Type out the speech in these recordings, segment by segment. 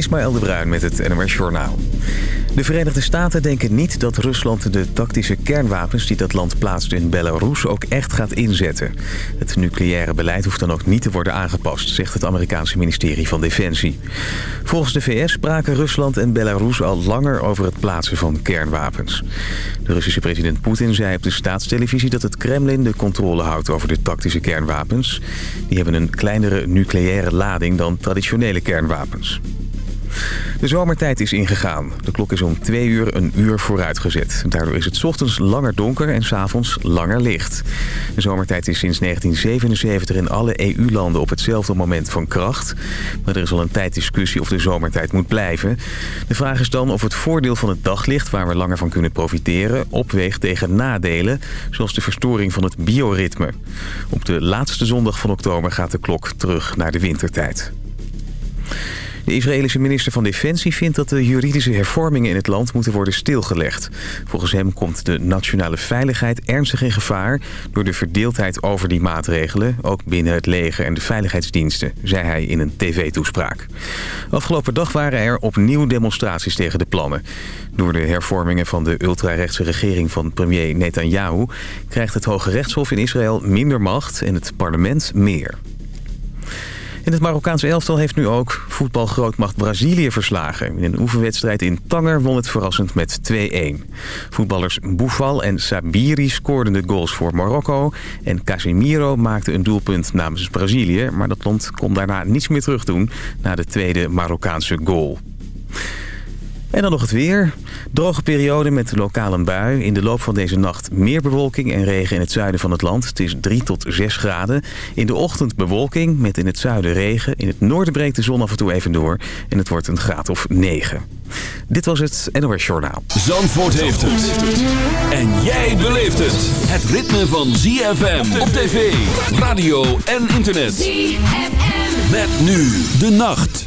Ismaël de Bruin met het NMR Journaal. De Verenigde Staten denken niet dat Rusland de tactische kernwapens... die dat land plaatst in Belarus ook echt gaat inzetten. Het nucleaire beleid hoeft dan ook niet te worden aangepast... zegt het Amerikaanse ministerie van Defensie. Volgens de VS spraken Rusland en Belarus al langer over het plaatsen van kernwapens. De Russische president Poetin zei op de staatstelevisie... dat het Kremlin de controle houdt over de tactische kernwapens. Die hebben een kleinere nucleaire lading dan traditionele kernwapens. De zomertijd is ingegaan. De klok is om twee uur een uur vooruitgezet. Daardoor is het ochtends langer donker en s'avonds langer licht. De zomertijd is sinds 1977 in alle EU-landen op hetzelfde moment van kracht. Maar er is al een tijd discussie of de zomertijd moet blijven. De vraag is dan of het voordeel van het daglicht, waar we langer van kunnen profiteren, opweegt tegen nadelen, zoals de verstoring van het bioritme. Op de laatste zondag van oktober gaat de klok terug naar de wintertijd. De Israëlische minister van Defensie vindt dat de juridische hervormingen in het land moeten worden stilgelegd. Volgens hem komt de nationale veiligheid ernstig in gevaar door de verdeeldheid over die maatregelen, ook binnen het leger en de veiligheidsdiensten, zei hij in een tv-toespraak. Afgelopen dag waren er opnieuw demonstraties tegen de plannen. Door de hervormingen van de ultrarechtse regering van premier Netanyahu krijgt het Hoge Rechtshof in Israël minder macht en het parlement meer. En het Marokkaanse elftal heeft nu ook voetbalgrootmacht Brazilië verslagen. In een oefenwedstrijd in Tanger won het verrassend met 2-1. Voetballers Boufal en Sabiri scoorden de goals voor Marokko. En Casemiro maakte een doelpunt namens Brazilië. Maar dat land kon daarna niets meer terug doen na de tweede Marokkaanse goal. En dan nog het weer. Droge periode met lokaal een bui. In de loop van deze nacht meer bewolking en regen in het zuiden van het land. Het is 3 tot 6 graden. In de ochtend bewolking met in het zuiden regen. In het noorden breekt de zon af en toe even door. En het wordt een graad of 9. Dit was het NOS Journaal. Zandvoort heeft het. En jij beleeft het. Het ritme van ZFM op tv, radio en internet. ZFM. Met nu de nacht.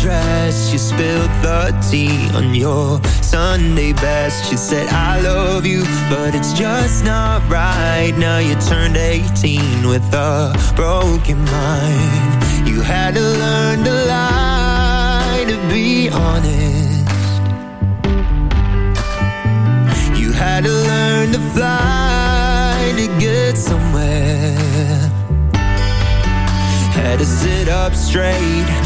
dress. You spilled the tea on your Sunday best. You said I love you But it's just not right. Now you turned 18 with a broken mind. You had to learn to lie To be honest. You had to learn to fly To get somewhere. Had to sit up straight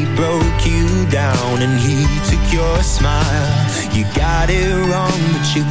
He broke you down and he took your smile. You got it wrong, but you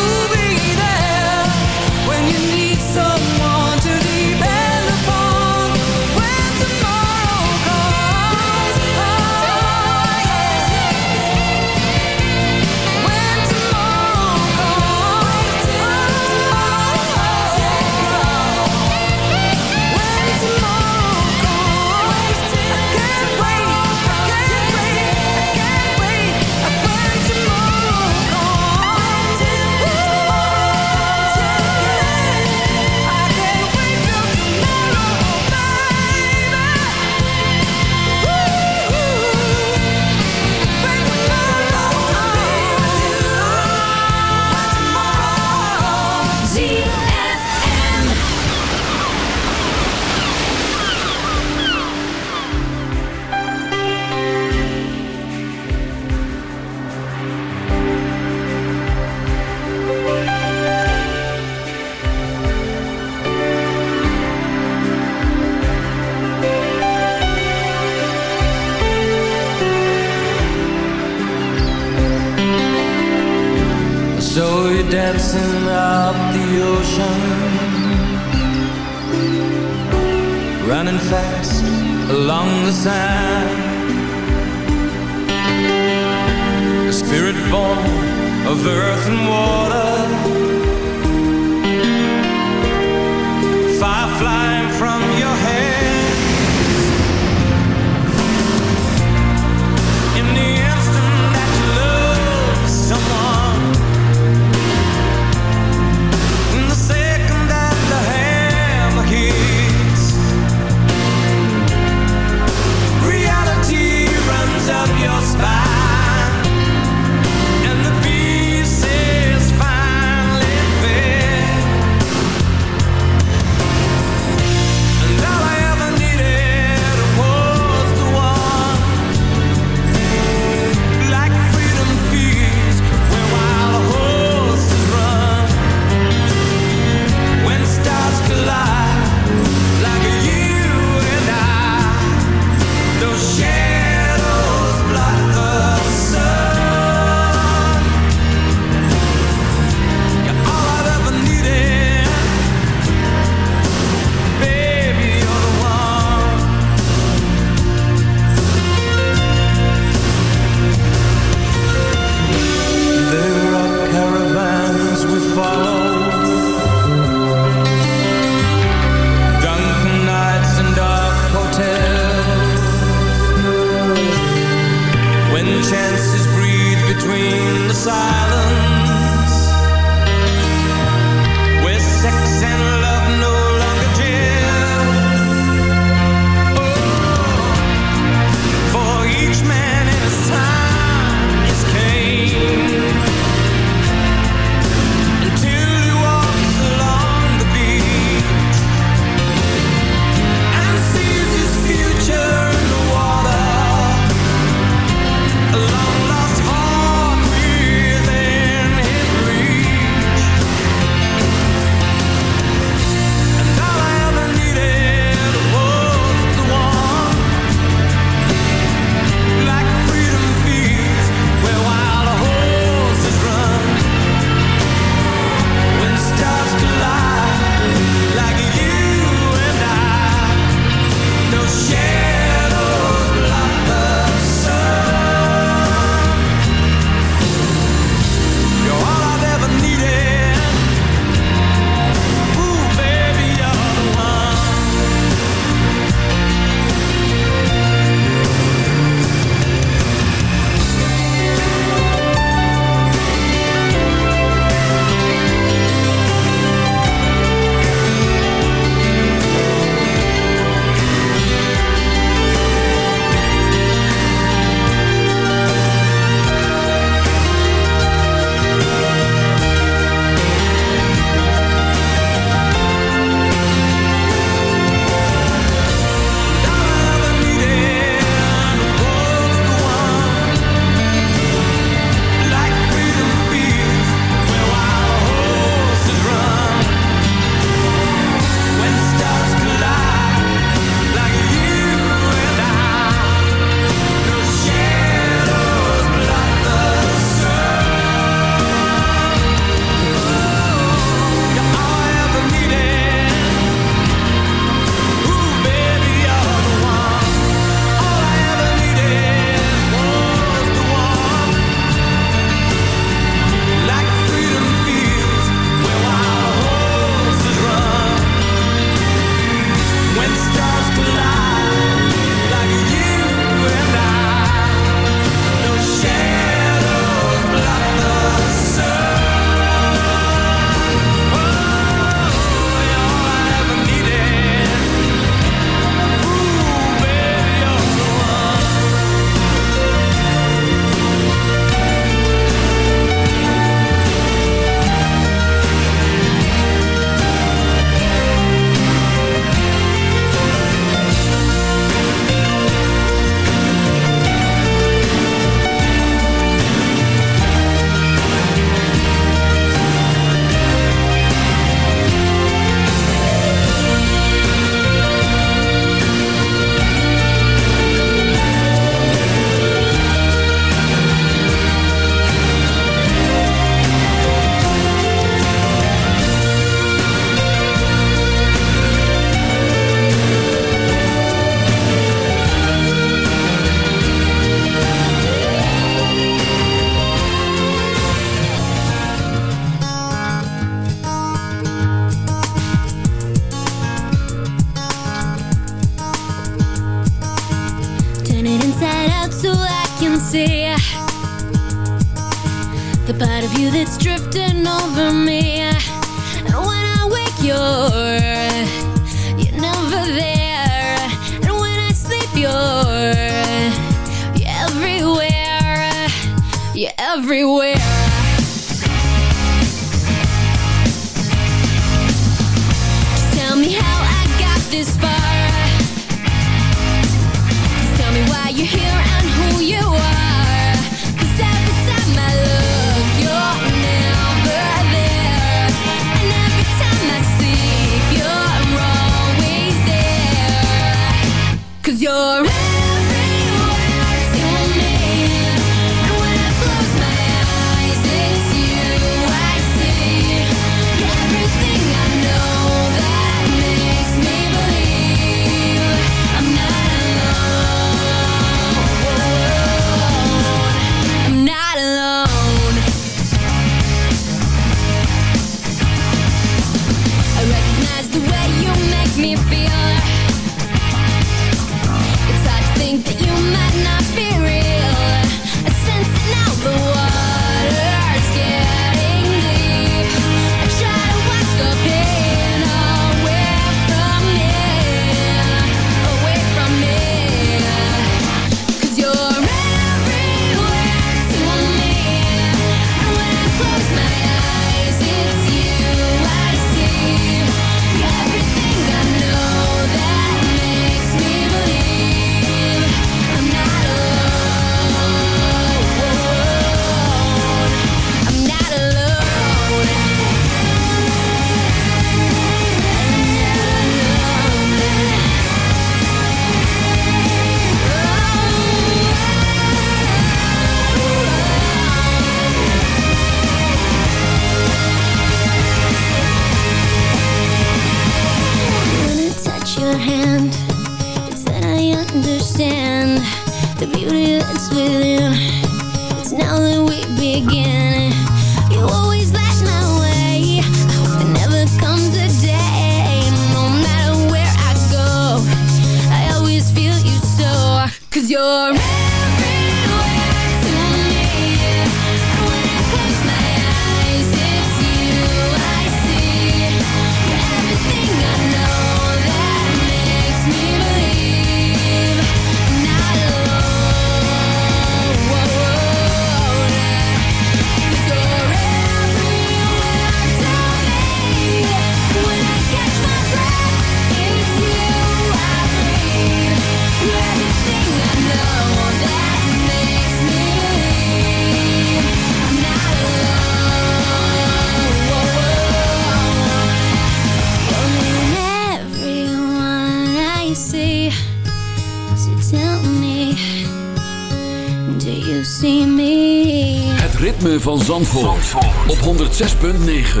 van Zandvoort, op 106.9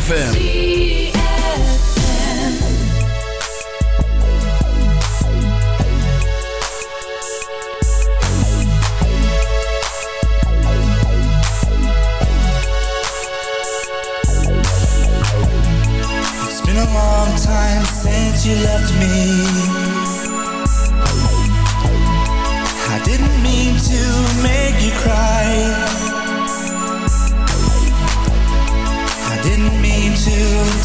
FM. It's been a long time since you left me. I didn't mean to make you cry.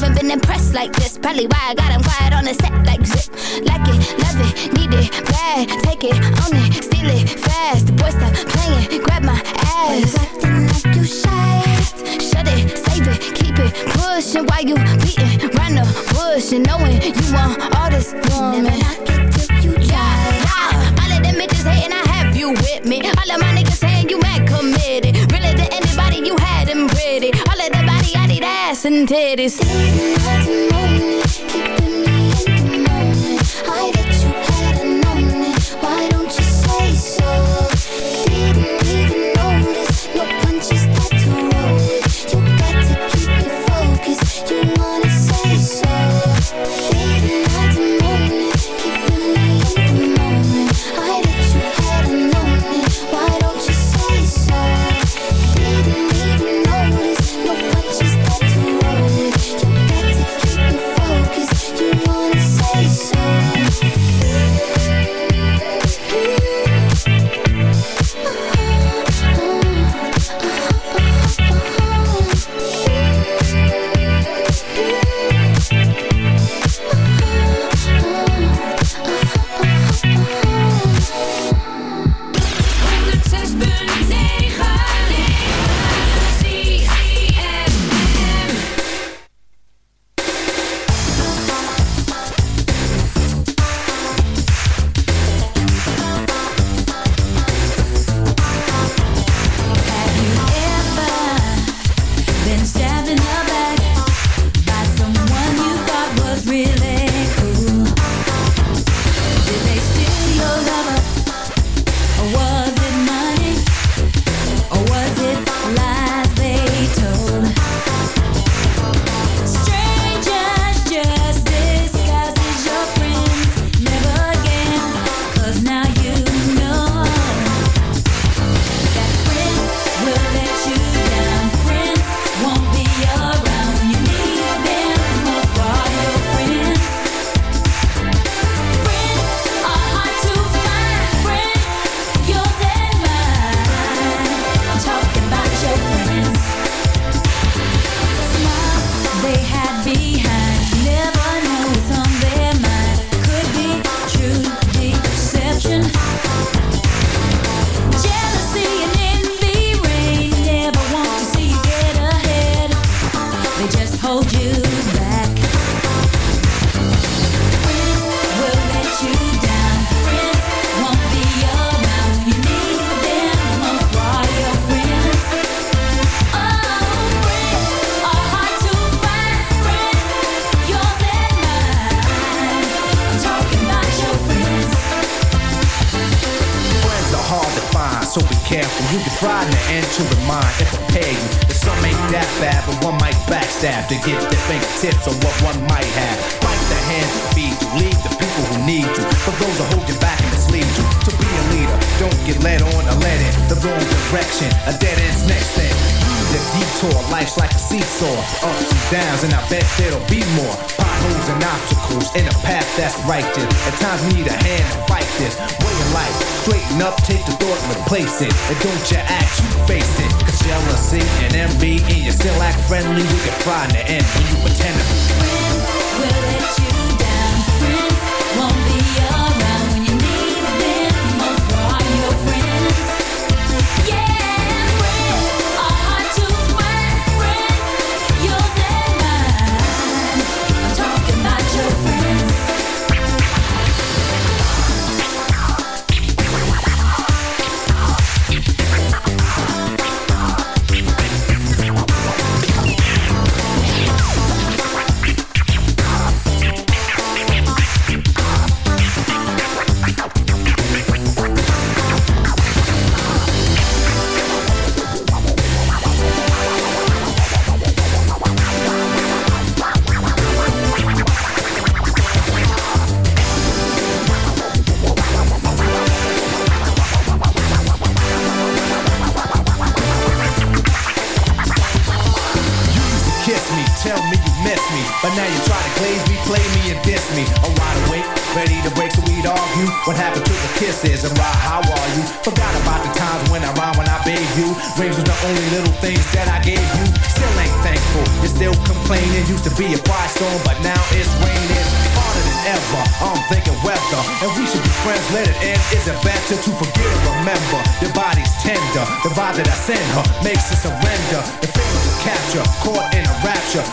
Haven't been impressed like this. Probably why I got him quiet on the set like zip. Like it, love it, need it, bad. Take it, own it, steal it, fast. The boy stop playing, grab my ass. acting like you shy. Shut it, save it, keep it, pushing while you beating Run the bush and knowing you want all this woman. Never. All of them bitches hating, I have you with me. All of my niggas saying you mad committed. ass and titties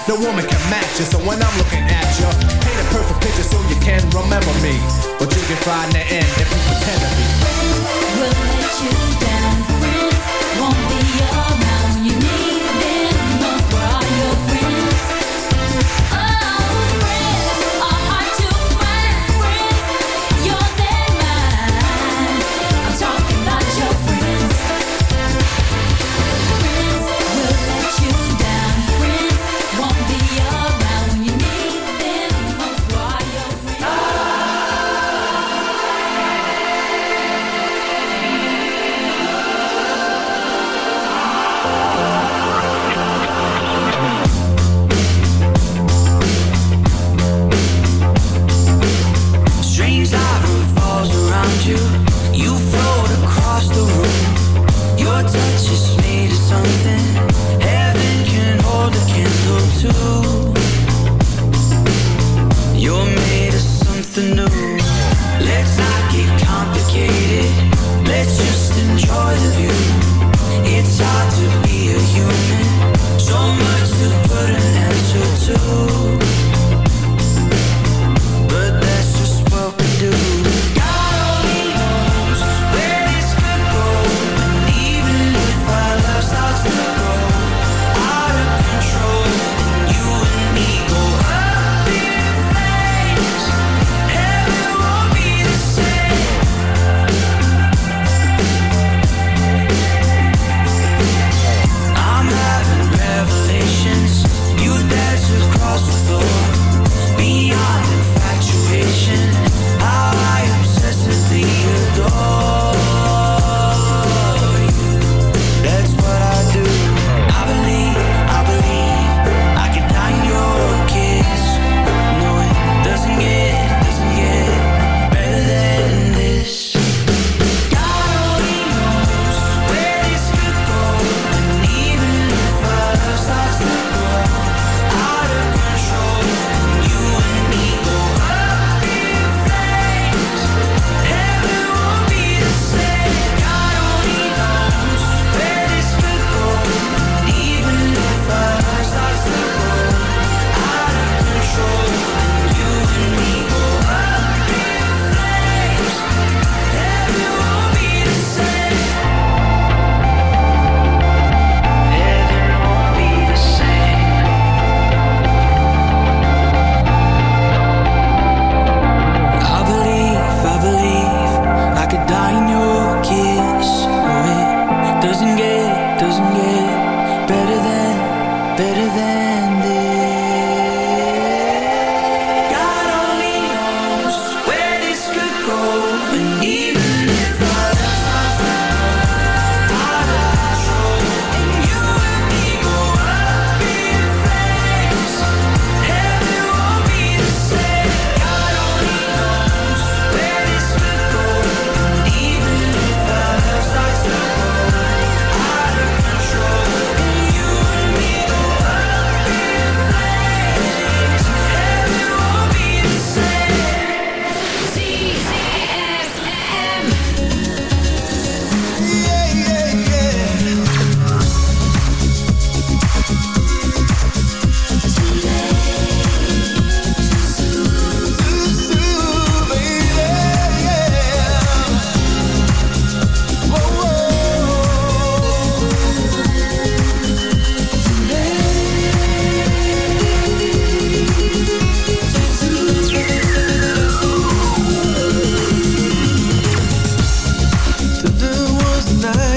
No woman can match you. So when I'm looking desire